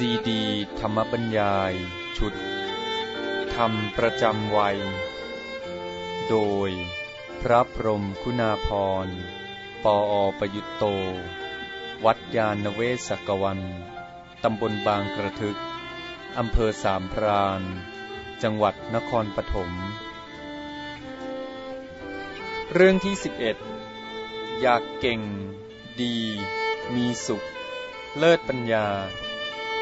ซีดี ธรรมบรรยาย ชุด ธรรมประจำวัย โดย พระพรมคุณาพร ปออประยุตโต วัดยาณเวศกวัน ตำบลบางกระทึก อำเภอสามพราน จังหวัดนครปฐม เรื่องที่สิบเอ็ดอยากเก่ง ดี มีสุข เลิศปัญญา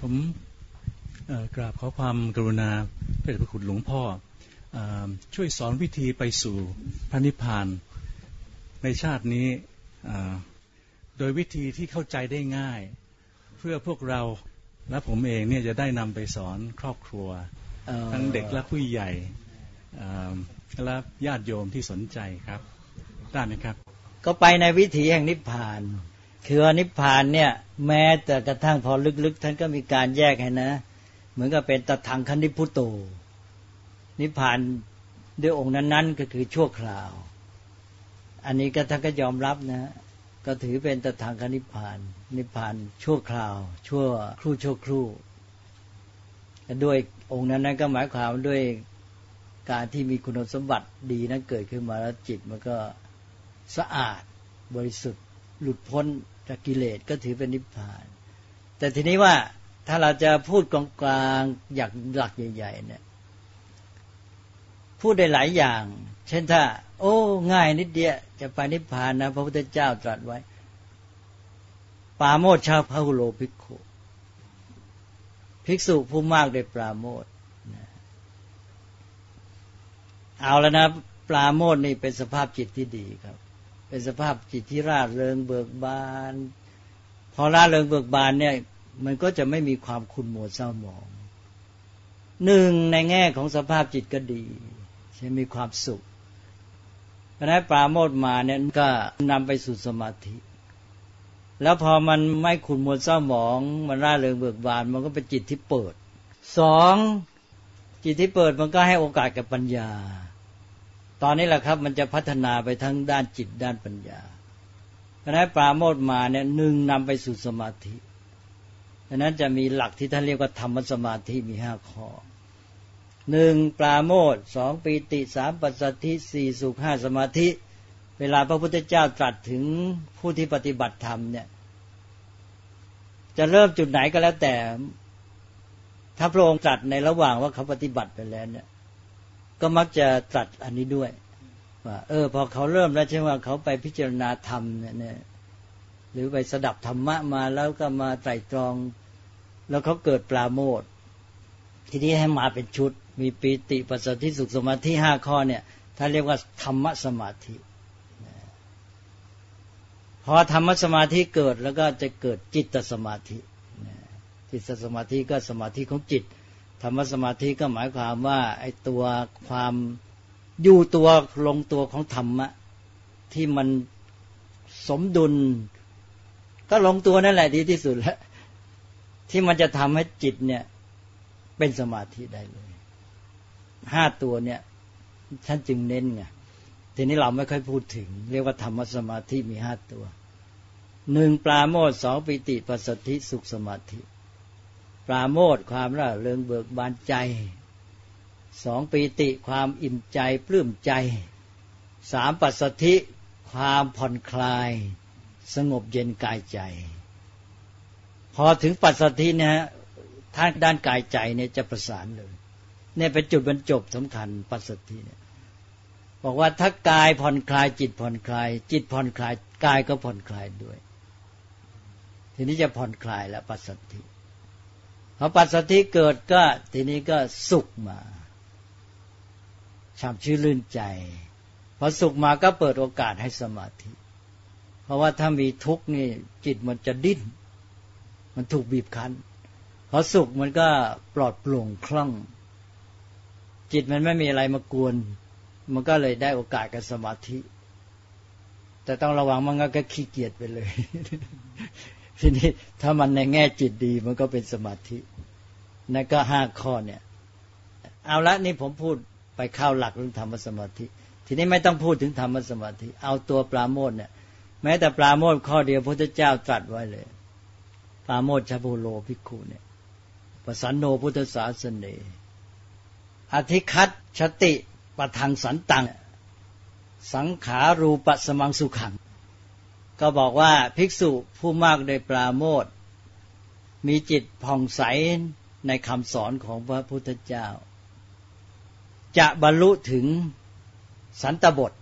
ผมเอ่อกราบขอความกรุณาพระเดชพระคุณหลวงพ่อเออช่วยสอนวิธีไปสู่พระนิพพานในชาตินี้เอ่อโดยวิธีที่เข้าใจได้ง่าย เพื่อพวกเราและผมเองเนี่ยจะได้นำไปสอนครอบครัวเอ่อทั้งเด็กและผู้ใหญ่เอ่อและญาติโยมที่สนใจครับได้ไหมครับ ก็ไปในวิถีแห่งนิพพาน คือว่านิพพานเนี่ย แม้แต่กระทั่งพอลึกๆ ท่านก็มีการแยกให้นะ เหมือนกับเป็นตถังคันธิพุตโต นิพพานด้วยองค์นั้น ๆ ก็คือชั่วคราว อันนี้ก็ท่านก็ยอมรับนะ ก็ถือเป็นตถังคนิพพาน นิพพานชั่วคราว ชั่วครู่ชั่วครู่ด้วยองค์นั้นนั้นก็หมายความด้วยการที่มีคุณสมบัติดีนั้นเกิดขึ้นมาแล้วจิตมันก็สะอาดบริสุทธิ์หลุดพ้น จากกิเลสก็ถือเป็นนิพพาน แต่ทีนี้ว่าถ้าเราจะพูดกลางๆอย่างหลักใหญ่ ๆ เนี่ย พูดได้หลายอย่าง เช่นถ้า โอ้ ง่ายนิดเดียวจะไปนิพพานนะพระพุทธเจ้าตรัสไว้ ปาโมทชาวพระหุโลภิกขุภิกษุผู้มากได้ปราโมทนะเอาแล้วนะ ปราโมทนี่เป็นสภาพจิตที่ดีครับ เป็นสภาพจิตที่ร่าเริงเบิกบาน พอร่าเริงเบิกบานเนี่ย มันก็จะไม่มีความขุ่นมัวเศร้าหมองหนึ่งในแง่ของสภาพจิตก็ดีใช่มีความสุขเพราะนั้นปราโมทมาเนี่ยก็นำไปสู่สมาธิ แล้วพอมันไม่ขุ่นมัวเศร้าหมอง มันร่าเริงเบิกบาน มันก็เป็นจิตที่เปิดสองจิตที่เปิดมันก็ให้โอกาสกับปัญญา ตอนนี้แหละครับมันจะพัฒนาไปทั้งด้านจิตด้านปัญญาเพราะนั้นปราโมทมาเนี่ยหนึ่งนำไปสู่สมาธิดังนั้นจะมีหลักที่ท่านเรียกว่าธรรมสมาธิมีห้าข้อหนึ่งปราโมทสองปีติสามปัสสัทธิสี่สุขห้าสมาธิ เวลาพระพุทธเจ้าตรัสถึงผู้ที่ปฏิบัติธรรมเนี่ย จะเริ่มจุดไหนก็แล้วแต่ ถ้าพระองค์ตรัสในระหว่างว่าเขาปฏิบัติไปแล้วเนี่ย ก็มักจะตรัสอันนี้ด้วยว่าเออ พอเขาเริ่มแล้วใช่ไหมเขาไปพิจารณาธรรมเนี่ยหรือไปสดับธรรมะมาแล้วก็มาไตรตรอง แล้วเขาเกิดปราโมททีนี้ให้มาเป็นชุด มีปีติปัสสติสุขสมาธิห้าข้อเนี่ย ถ้าเรียกว่าธรรมสมาธิพอธรรมสมาธิเกิดแล้วก็จะเกิดจิตสมาธิจิตสมาธิก็สมาธิของจิต ธรรมสมาธิก็หมายความว่าไอ้ตัวความอยู่ตัวลงตัวของธรรมะที่มันสมดุล ก็ลงตัวนั่นแหละดีที่สุดแล้วที่มันจะทำให้จิตเนี่ย เป็นสมาธิได้เลยห้าตัวเนี่ยท่านจึงเน้นไงทีนี้เราไม่ค่อยพูดถึง เรียกว่าธรรมสมาธิมีห้าตัวหนึ่งปราโมทสองปิติปัสสธิสุขสมาธิ ปราโมทความร่าเริงเบิกบานใจสองปีติความอิ่มใจปลื้มใจสามปัสสธิความผ่อนคลาย สงบเย็นกายใจ พอถึงปัสสธินี่ยทางด้านกายใจเนี่ยจะประสานเลยเนี่ยเป็นจุดบรรจบสำคัญปัสสธิเนี่ยบอกว่าถ้ากายผ่อนคลายจิตผ่อนคลาย จิตผ่อนคลายกายก็ผ่อนคลายด้วย ทีนี้จะผ่อนคลายแล้วปัสสธิ พอปัสสธิเกิดก็ทีนี้ก็สุขมาช่ำชื่นลื่นใจพอสุขมาก็เปิดโอกาสให้สมาธิ เพราะว่าถ้ามีทุกข์นี่จิตมันจะดิ้น มันถูกบีบคั้นพอสุขมันก็ปลอดโปร่งคล่อง จิตมันไม่มีอะไรมากวน มันก็เลยได้โอกาสกับสมาธิ แต่ต้องระวังมันก็ขี้เกียจไปเลย ทีนี้ถ้ามันในแง่จิตดีมันก็เป็นสมาธินั่นก็ห้าข้อเนี่ย เอาละนี่ผมพูดไปเข้าหลักเรื่องธรรมสมาธิ ทีนี้ไม่ต้องพูดถึงธรรมสมาธิ เอาตัวปราโมทเนี่ย แม้แต่ปราโมทข้อเดียวพระเจ้าตรัสไว้เลย ปราโมทชาโพโลภิกขุเนี่ยประสันโนพุทธศาสเนอธิคัตชติประทังสันตัง สังขารูปสมังสุขัง ก็บอกว่าภิกษุผู้มากโดยปราโมทมีจิตผ่องใสในคำสอนของพระพุทธเจ้า จะบรรลุถึงสันตบท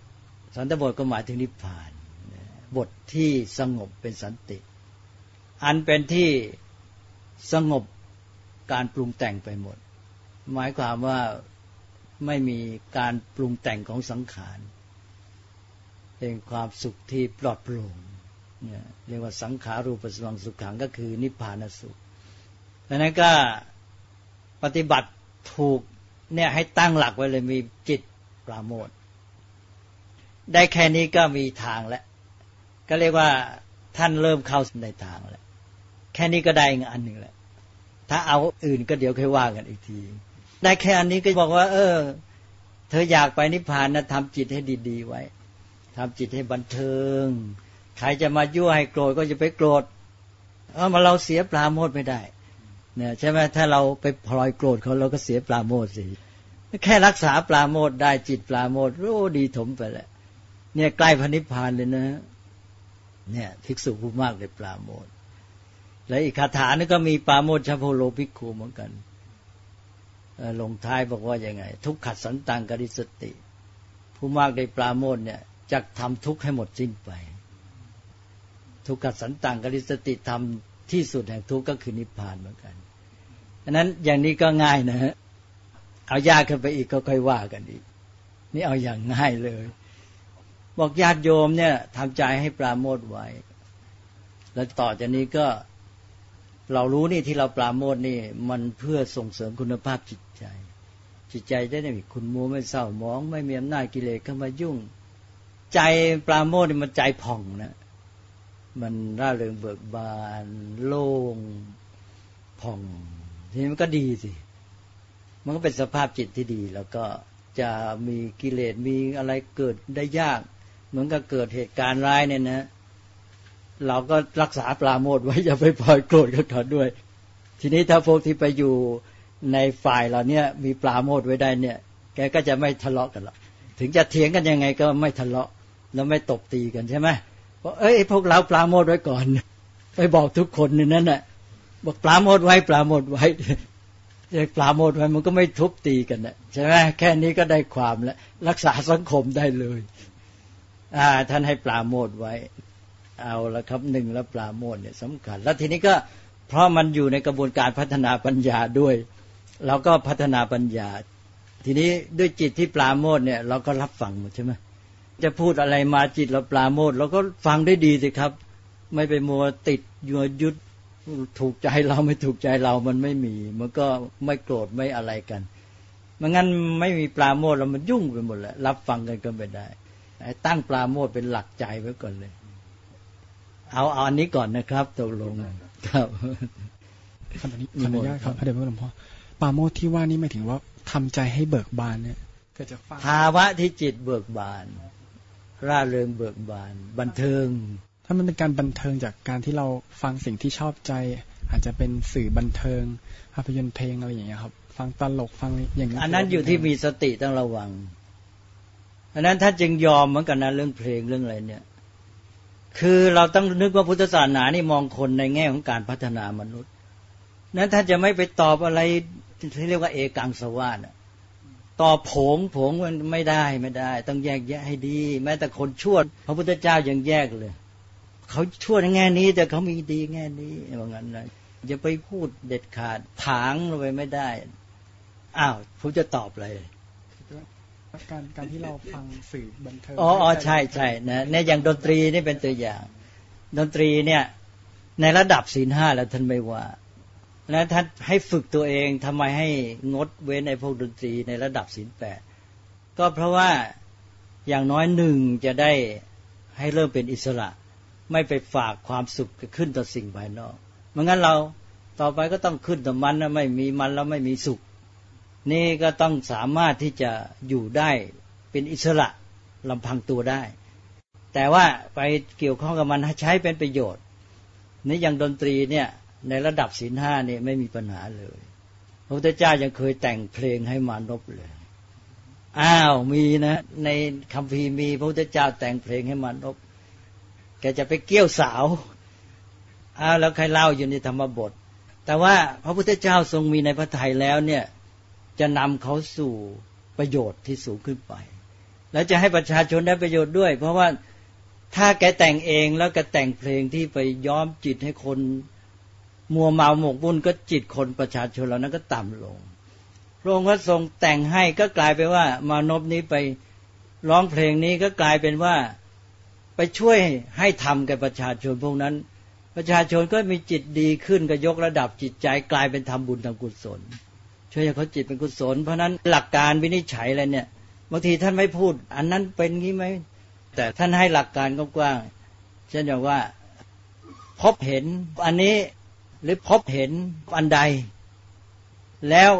สันตบทก็หมายถึงนิพพาน บทที่สงบเป็นสันติ อันเป็นที่สงบการปรุงแต่งไปหมด หมายความว่าไม่มีการปรุงแต่งของสังขาร เป็นความสุขที่ปลอดโปร่งเนี่ยเรียกว่าสังขารูปสวังสุขขังก็คือนิพพานสุขดังนั้นก็ปฏิบัติถูกเนี่ยให้ตั้งหลักไว้เลยมีจิตปราโมทได้แค่นี้ก็มีทางแล้ว ก็เรียกว่าท่านเริ่มเข้าในทางแล้ว แค่นี้ก็ได้อีกอันหนึ่งแหละถ้าเอาอื่นก็เดี๋ยวค่อยว่ากันอีกที ได้แค่อันนี้ก็บอกว่า เออ เธออยากไปนิพพานนะทำจิตให้ดีๆไว้ ทำจิตให้บันเทิง ใครจะมายั่วให้โกรธก็จะไปโกรธเออมาเราเสียปลาโมดไม่ได้เนี่ยใช่ไหมถ้าเราไปพลอยโกรธเขาเราก็เสียปลาโมดสิแค่รักษาปลาโมดได้จิตปลาโมดรู้ดีถมไปแล้วเนี่ยใกล้พระนิพพานเลยนะ เนี่ยภิกษุผู้มากเลยปลาโมดและอีกคาถานึงก็มีปลาโมดชาโพโลภิกขุเหมือนกันลงท้ายบอกว่ายังไง ทุกขัดสันตังกริสติ ผู้มากได้ปลาโมดเนี่ย จะทำทุกข์ให้หมดสิ้นไป ทุกขัดสันตังกริสติทำที่สุดแห่งทุกข์ก็คือนิพพานเหมือนกันอันนั้นอย่างนี้ก็ง่ายนะฮะเอายากขึ้นไปอีกก็ค่อยว่ากันอีก นี่เอาอย่างง่ายเลย บอกญาติโยมเนี่ยทำใจให้ปราโมทไว้ แล้วต่อจากนี้ก็เรารู้นี่ที่เราปราโมทนี่ มันเพื่อส่งเสริมคุณภาพจิตใจ จิตใจจะได้มีคุณมัวไม่เศร้ามอง ไม่มีอำนาจกิเลสเข้ามายุ่ง ใจปราโมทนี่มันใจผ่องนะ มันร่าเริงเบิกบาน โล่งผ่องทีนี้มันก็ดีสิมันก็เป็นสภาพจิตที่ดี แล้วก็จะมีกิเลสมีอะไรเกิดได้ยาก เหมือนกับเกิดเหตุการณ์ร้ายเนี่ยนะ เราก็รักษาปราโมทไว้อย่าไปปล่อยโกรธกับเขาด้วย ทีนี้ถ้าพวกที่ไปอยู่ในฝ่ายเราเนี่ยมีปราโมทไว้ได้เนี่ย แกก็จะไม่ทะเลาะกันหรอกถึงจะเถียงกันยังไงก็ไม่ทะเลาะ แล้วไม่ตบตีกันใช่ไหมเพราะเอ้ยพวกเราปราโมทไว้ก่อน ไปบอกทุกคนในนั้นน่ะ บอกปราโมทไว้ปราโมทไว้ปราโมทไว้มันก็ไม่ทุบตีกันนะใช่ไหมแค่นี้ก็ได้ความแล้วรักษาสังคมได้เลยท่านให้ปลาโมดไว้ เอาละครับหนึ่งแล้วปลาโมดเนี่ยสำคัญ แล้วทีนี้ก็เพราะมันอยู่ในกระบวนการพัฒนาปัญญาด้วย เราก็พัฒนาปัญญา ทีนี้ด้วยจิตที่ปลาโมดเนี่ย เราก็รับฟังหมดใช่ไหม จะพูดอะไรมาจิตเราปลาโมดเราก็ฟังได้ดีสิครับ ไม่ไปมัวติดยัวยุดถูกใจเราไม่ถูกใจเรามันไม่มี มันก็ไม่โกรธไม่อะไรกันมันงั้นไม่มีปลาโมดเรามันยุ่งไปหมดแล้วรับฟังกันก็ไม่ได้ตั้งปลาโมดเป็นหลักใจไว้ก่อนเลย เอาเอาอันนี้ก่อนนะครับตกลงครับขออนุญาตครับพระเดชพระหลวงพ่อปาโมดที่ว่านี่ไม่ถึงว่าทำใจให้เบิกบานเนี่ยก็จะฟังภาวะที่จิตเบิกบาน ร่าเริงเบิกบาน บันเทิง ถ้ามันเป็นการบันเทิงจากการที่เราฟังสิ่งที่ชอบใจ อาจจะเป็นสื่อบันเทิงภาพยนตร์เพลงอะไรอย่างเงี้ยครับ ฟังตลกฟังอย่างนี้อันนั้นอยู่ที่มีสติต้องระวังอันนั้นท่านจึงยอมเหมือนกันนะเรื่องเพลงเรื่องอะไรเนี่ย คือเราต้องนึกว่าพุทธศาสนานี่มองคนในแง่ของการพัฒนามนุษย์ นั้นท่านจะไม่ไปตอบอะไรที่เรียกว่าเอกังสวาส ตอบผงผงมันไม่ได้ไม่ได้ ต้องแยกแยะให้ดี แม้แต่คนชั่วพระพุทธเจ้ายังแยกเลยเขาชั่วในแง่นี้ แต่เขามีดีแง่นี้ว่างั้นนะอย่าไปพูดเด็ดขาดผางลงไปไม่ได้อ้าวผมจะตอบอะไรการการที่เราฟังสื่อบันเทิงอ๋อใช่ใช่นะในอย่างดนตรีนี่เป็นตัวอย่าง ดนตรีเนี่ย ในระดับศีลห้าแล้วท่านไม่ว่า แล้วท่านให้ฝึกตัวเองทำไมให้งดเว้นในพวกดนตรีในระดับศีลแปดก็เพราะว่าอย่างน้อยหนึ่งจะได้ให้เริ่มเป็นอิสระ ไม่ไปฝากความสุขขึ้นต่อสิ่งภายนอกเมื่องั้นเราต่อไปก็ต้องขึ้นต่อมันนะไม่มีมันแล้วไม่มีสุข นี่ก็ต้องสามารถที่จะอยู่ได้เป็นอิสระลำพังตัวได้ แต่ว่าไปเกี่ยวข้องกับมันใช้เป็นประโยชน์นี่อย่างดนตรีเนี่ย ในระดับศีลห้าเนี่ยไม่มีปัญหาเลย พระพุทธเจ้ายังเคยแต่งเพลงให้มานพเลย อ้าวมีนะ ในคำพีมีพระพุทธเจ้าแต่งเพลงให้มานพแกจะไปเกี่ยวสาวอ้าวแล้วใครเล่าอยู่ในธรรมบท แต่ว่าพระพุทธเจ้าทรงมีในพระทัยแล้วเนี่ยจะนำเขาสู่ประโยชน์ที่สูงขึ้นไป แล้วจะให้ประชาชนได้ประโยชน์ด้วย เพราะว่าถ้าแกแต่งเองแล้วแกแต่งเพลงที่ไปย้อมจิตให้คน มัวเมาหมกบุญก็จิตคนประชาชนเหล่านั้นก็ต่ำลงพระองค์ก็ทรงแต่งให้ก็กลายเป็นว่ามานพนี้ไปร้องเพลงนี้ก็กลายเป็นว่าไปช่วยให้ทำแกับประชาชนพวกนั้น ประชาชนก็มีจิตดีขึ้นก็ยกระดับจิตใจกลายเป็นทำบุญทำกุศล ช่วยให้เขาจิตเป็นกุศล เพราะนั้นหลักการวินิจฉัยอะไรเนี่ยบางทีท่านไม่พูด อันนั้นเป็นงี้ไหมแต่ท่านให้หลักการกว้างๆเช่นอย่างว่าพบเห็นอันนี้ หรือพบเห็นอันใด แล้ว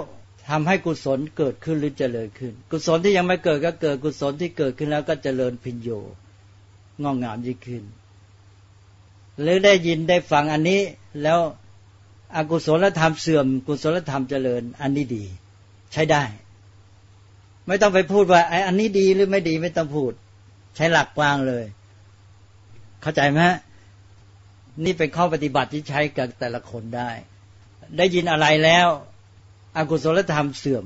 ทำให้กุศลเกิดขึ้นหรือเจริญขึ้น กุศลที่ยังไม่เกิดก็เกิดกุศลที่เกิดขึ้นแล้วก็เจริญพิญโยงอกงามยิ่งขึ้น หรือได้ยินได้ฟังอันนี้แล้วอกุศลธรรมเสื่อม กุศลธรรมเจริญ อันนี้ดี ใช้ได้ ไม่ต้องไปพูดว่าไอ้อันนี้ดีหรือไม่ดีไม่ต้องพูด ใช้หลักกว้างเลย เข้าใจไหม นี่เป็นข้อปฏิบัติที่ใช้กับแต่ละคนได้ ได้ยินอะไรแล้วอกุศลธรรมเสื่อม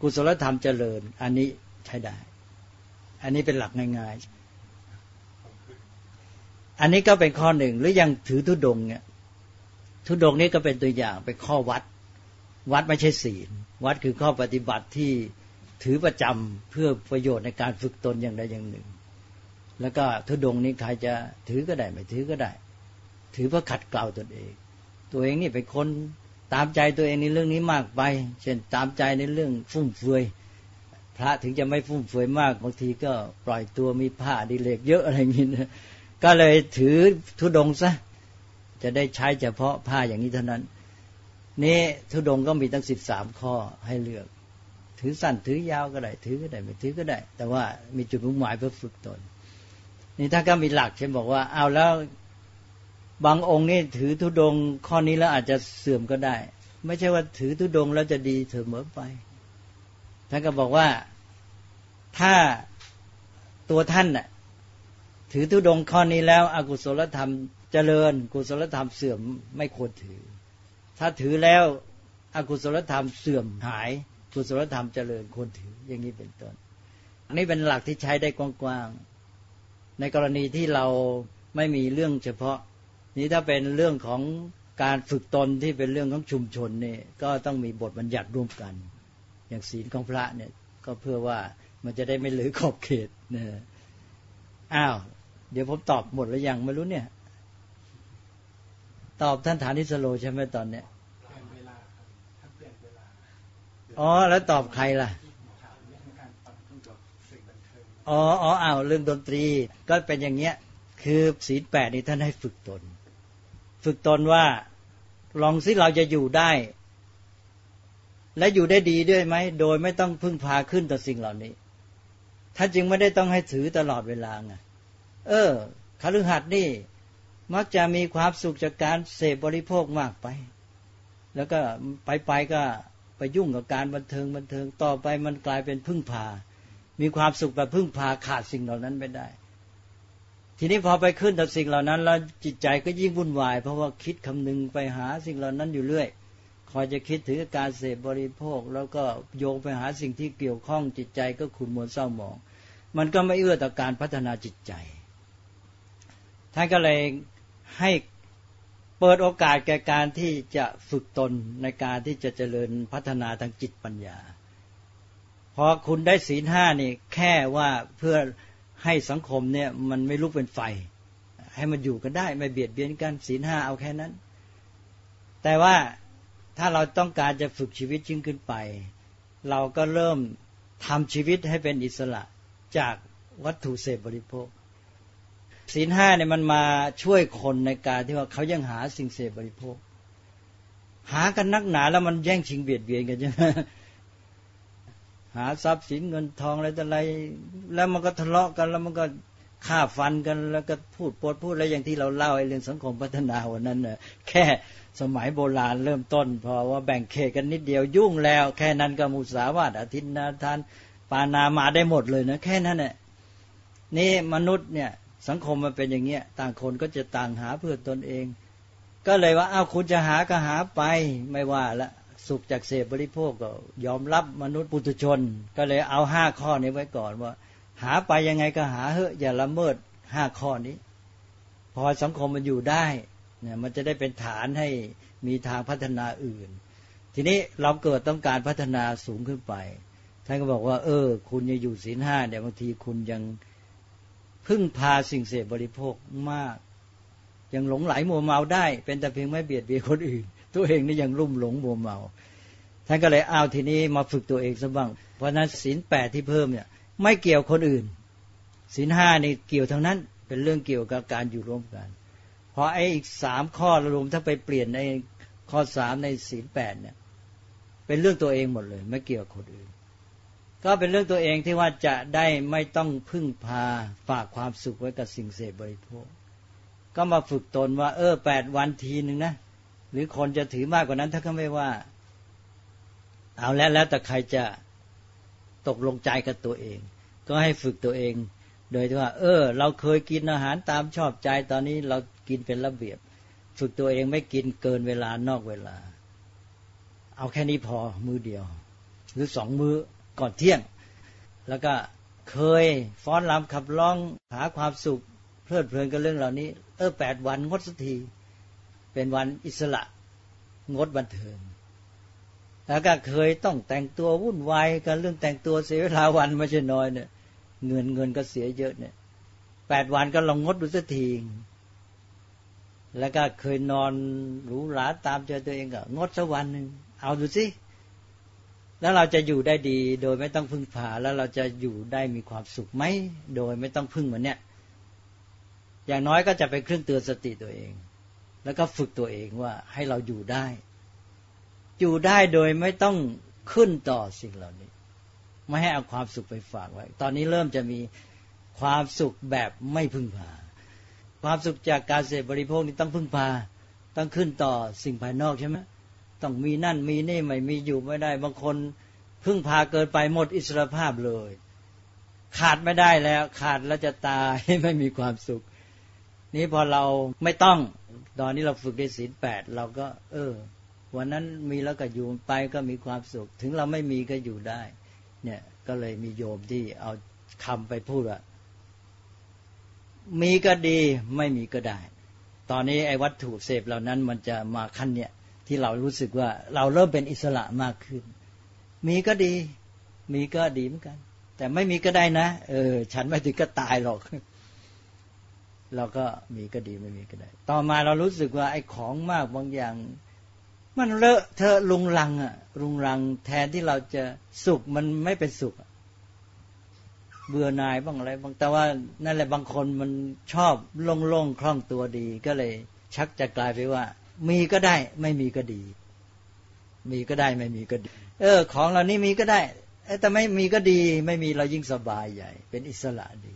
กุศลธรรมเจริญ อันนี้ใช้ได้ อันนี้เป็นหลักง่ายๆ อันนี้ก็เป็นข้อหนึ่งหรือยังถือทุดงเนี่ยทุดงนี้ก็เป็นตัวอย่างเป็นข้อวัด วัดไม่ใช่ศีล วัดคือข้อปฏิบัติที่ถือประจำเพื่อประโยชน์ในการฝึกตนอย่างใดอย่างหนึ่ง แล้วก็ทุดงนี้ใครจะถือก็ได้ไม่ถือก็ได้ ถือเพื่อขัดเกลาตนเอง ตัวเองนี่เป็นคนตามใจตัวเองในเรื่องนี้มากไป เช่นตามใจในเรื่องฟุ่มเฟือยพระถึงจะไม่ฟุ่มเฟือยมากบางทีก็ปล่อยตัวมีผ้าดีเลกเยอะอะไรอย่างนี้นะก็เลยถือทุดงซะจะได้ใช้เฉพาะผ้าอย่างนี้เท่านั้น นี่ทุดงก็มีตั้งสิบสามข้อให้เลือก ถือสั้นถือยาวก็ได้ ถือก็ได้ไม่ถือก็ได้ แต่ว่ามีจุดมุ่งหมายเพื่อฝึกตน นี่ถ้าก็มีหลักเช่นบอกว่าเอาแล้ว บางองค์นี่ถือทุดงข้อนี้แล้วอาจจะเสื่อมก็ได้ ไม่ใช่ว่าถือทุดงแล้วจะดีเสมอไปท่านก็บอกว่าถ้าตัวท่านน่ะถือทุดงข้อนี้แล้ว อกุศลธรรมเจริญ กุศลธรรมเสื่อมไม่ควรถือ ถ้าถือแล้วอกุศลธรรมเสื่อมหาย กุศลธรรมเจริญควรถืออย่างนี้เป็นต้นอันนี้เป็นหลักที่ใช้ได้กว้างๆในกรณีที่เราไม่มีเรื่องเฉพาะ นี่ถ้าเป็นเรื่องของการฝึกตนที่เป็นเรื่องของชุมชนนี่ก็ต้องมีบทบัญญัติร่วมกัน อย่างศีลของพระเนี่ยก็เพื่อว่ามันจะได้ไม่เหลือขอบเขตนะอ้าว เดี๋ยวผมตอบหมดแล้วยังไม่รู้เนี่ย ตอบท่านฐานิสโลใช่ไหมตอนเนี้ยอ๋อ แล้วตอบใครล่ะอ๋ออ๋ออ้าวเรื่องดนตรีก็เป็นอย่างเงี้ย คือศีลแปดนี่ท่านให้ฝึกตน ฝึกตนว่า ลองสิเราจะอยู่ได้ และอยู่ได้ดีด้วยไหม โดยไม่ต้องพึ่งพาขึ้นต่อสิ่งเหล่านี้ท่านจึงไม่ได้ต้องให้ถือตลอดเวลาไงเออคฤหัสถ์นี่ มักจะมีความสุขจากการเสพบริโภคมากไป แล้วก็ไปไปก็ไปยุ่งกับการบันเทิงบันเทิงต่อไปมันกลายเป็นพึ่งพา มีความสุขแบบพึ่งพาขาดสิ่งเหล่านั้นไม่ได้ ทีนี้พอไปขึ้นต่อสิ่งเหล่านั้น แล้วจิตใจก็ยิ่งวุ่นวาย เพราะว่าคิดคำนึงไปหาสิ่งเหล่านั้นอยู่เรื่อยคอยจะคิดถึงการเสพบริโภค แล้วก็โยงไปหาสิ่งที่เกี่ยวข้องจิตใจก็ขุ่นมัวเศร้าหมอง มันก็ไม่เอื้อต่อการพัฒนาจิตใจท่านก็เลยให้เปิดโอกาสแก่การที่จะฝึกตนในการที่จะเจริญพัฒนาทางจิตปัญญาพอคุณได้ศีลห้านี่แค่ว่าเพื่อ ให้สังคมเนี่ยมันไม่ลุกเป็นไฟ ให้มันอยู่กันได้ไม่เบียดเบียนกันศีลห้าเอาแค่นั้น แต่ว่าถ้าเราต้องการจะฝึกชีวิตยิ่งขึ้นไป เราก็เริ่มทำชีวิตให้เป็นอิสระจากวัตถุเสพบริโภคศีลห้าเนี่ยมันมาช่วยคนในการที่ว่าเขายังหาสิ่งเสพบริโภค หากันนักหนาแล้วมันแย่งชิงเบียดเบียนกันใช่ไหม หาทรัพย์สินเงินทองอะไรต่ออะไร แล้วมันก็ทะเลาะกัน แล้วมันก็ฆ่าฟันกัน แล้วก็พูดปดพูดอะไรอย่างที่เราเล่าไอ้เรื่องสังคมพัฒนาวันนั้นน่ะแค่สมัยโบราณเริ่มต้น พอว่าแบ่งเขตกันนิดเดียวยุ่งแล้ว แค่นั้นก็มุสาวาทอาทิตย์นาทานปานามาได้หมดเลยนะแค่นั้นแหละนี่มนุษย์เนี่ยสังคมมันเป็นอย่างเงี้ย ต่างคนก็จะต่างหาเพื่อตนเอง ก็เลยว่าอ้าวคุณจะหาก็หาไปไม่ว่าละ สุขจากเสพบริโภคก็ยอมรับมนุษย์ปุถุชน ก็เลยเอาห้าข้อนี้ไว้ก่อนว่า หาไปยังไงก็หาเถอะอย่าละเมิดห้าข้อนี้ พอสังคมมันอยู่ได้เนี่ยมันจะได้เป็นฐานให้มีทางพัฒนาอื่น ทีนี้เราเกิดต้องการพัฒนาสูงขึ้นไปท่านก็บอกว่า เออ คุณยังอยู่ศีลห้าเนี่ยบางทีคุณยังพึ่งพาสิ่งเสพบริโภคมาก ยังหลงไหลมัวเมาได้ เป็นแต่เพียงไม่เบียดเบียนคนอื่น ตัวเองนี่ยังรุ่มหลงมัวเมา ท่านก็เลยเอาทีนี้มาฝึกตัวเองซะบ้าง เพราะนั้นศีลแปดที่เพิ่มเนี่ย ไม่เกี่ยวคนอื่นศีลห้านี่เกี่ยวทั้งนั้น เป็นเรื่องเกี่ยวกับการอยู่ร่วมกันพอไอ้อีกสามข้อรวมถ้าไปเปลี่ยนในข้อสามในศีลแปดเนี่ย เป็นเรื่องตัวเองหมดเลย ไม่เกี่ยวกับคนอื่น ก็เป็นเรื่องตัวเองที่ว่าจะได้ไม่ต้องพึ่งพาฝากความสุขไว้กับสิ่งเสพบริโภค ก็มาฝึกตนว่า เออแปดวันทีหนึ่งนะ หรือคนจะถือมากกว่านั้นถ้าเขาไม่ว่า เอาแล้วแล้วแต่ใครจะตกลงใจกับตัวเอง ก็ให้ฝึกตัวเอง โดยที่ว่า เออ เราเคยกินอาหารตามชอบใจตอนนี้เรากินเป็นระเบียบ ฝึกตัวเองไม่กินเกินเวลานอกเวลา เอาแค่นี้พอมือเดียว หรือสองมือก่อนเที่ยง แล้วก็เคยฟ้อนรำขับร้องหาความสุขเพลิดเพลินกับเรื่องเหล่านี้ เออแปดวันงดสักที เป็นวันอิสระงดบันเทิง แล้วก็เคยต้องแต่งตัววุ่นวายกับเรื่องแต่งตัวเสียเวลาวันไม่ใช่น้อยเนี่ย เงินเงินก็เสียเยอะเนี่ยแปดวันก็ลองงดดูสักทีแล้วก็เคยนอนหรูหราตามใจตัวเองก็งดสักวันหนึ่งเอาดูสิแล้วเราจะอยู่ได้ดี โดยไม่ต้องพึ่งพาแล้วเราจะอยู่ได้มีความสุขไหมโดยไม่ต้องพึ่งเหมือนเนี้ยอย่างน้อยก็จะเป็นเครื่องเตือนสติตัวเอง แล้วก็ฝึกตัวเองว่าให้เราอยู่ได้ อยู่ได้โดยไม่ต้องขึ้นต่อสิ่งเหล่านี้ ไม่ให้เอาความสุขไปฝากไว้ ตอนนี้เริ่มจะมีความสุขแบบไม่พึ่งพา ความสุขจากการเสพบริโภคนี้ต้องพึ่งพา ต้องขึ้นต่อสิ่งภายนอกใช่ไหมต้องมีนั่นมีนี่ไม่มีอยู่ไม่ได้ บางคนพึ่งพาเกินไปหมดอิสรภาพเลย ขาดไม่ได้แล้ว ขาดแล้วจะตายไม่มีความสุข นี้พอเราไม่ต้อง ตอนนี้เราฝึกได้ศีลแปดเราก็ เออ วันนั้นมีแล้วก็อยู่ไปก็มีความสุข ถึงเราไม่มีก็อยู่ได้ เนี่ยก็เลยมีโยมที่เอาคำไปพูดว่ามีก็ดีไม่มีก็ได้ ตอนนี้ไอ้วัตถุเสพเหล่านั้นมันจะมาขั้นเนี่ยที่เรารู้สึกว่าเราเริ่มเป็นอิสระมากขึ้น มีก็ดี มีก็ดีเหมือนกัน แต่ไม่มีก็ได้นะ เออ ฉันไม่ถึงก็ตายหรอก เราก็มีก็ดีไม่มีก็ได้ ต่อมาเรารู้สึกว่าไอ้ของมากบางอย่าง มันเลอะเธอะลุงลังอะลุงลังแทนที่เราจะสุขมันไม่เป็นสุขเบื่อนายบ้างอะไรบางแต่ว่านั่นแหละบางคนมันชอบโล่งๆคล่องตัวดี ก็เลย ชักจะกลายไปว่า มีก็ได้ ไม่มีก็ดี มีก็ได้ไม่มีก็ดี เออ ของเหล่านี้มีก็ได้แต่ไม่มีก็ดี ไม่มีเรายิ่งสบายใหญ่ เป็นอิสระดี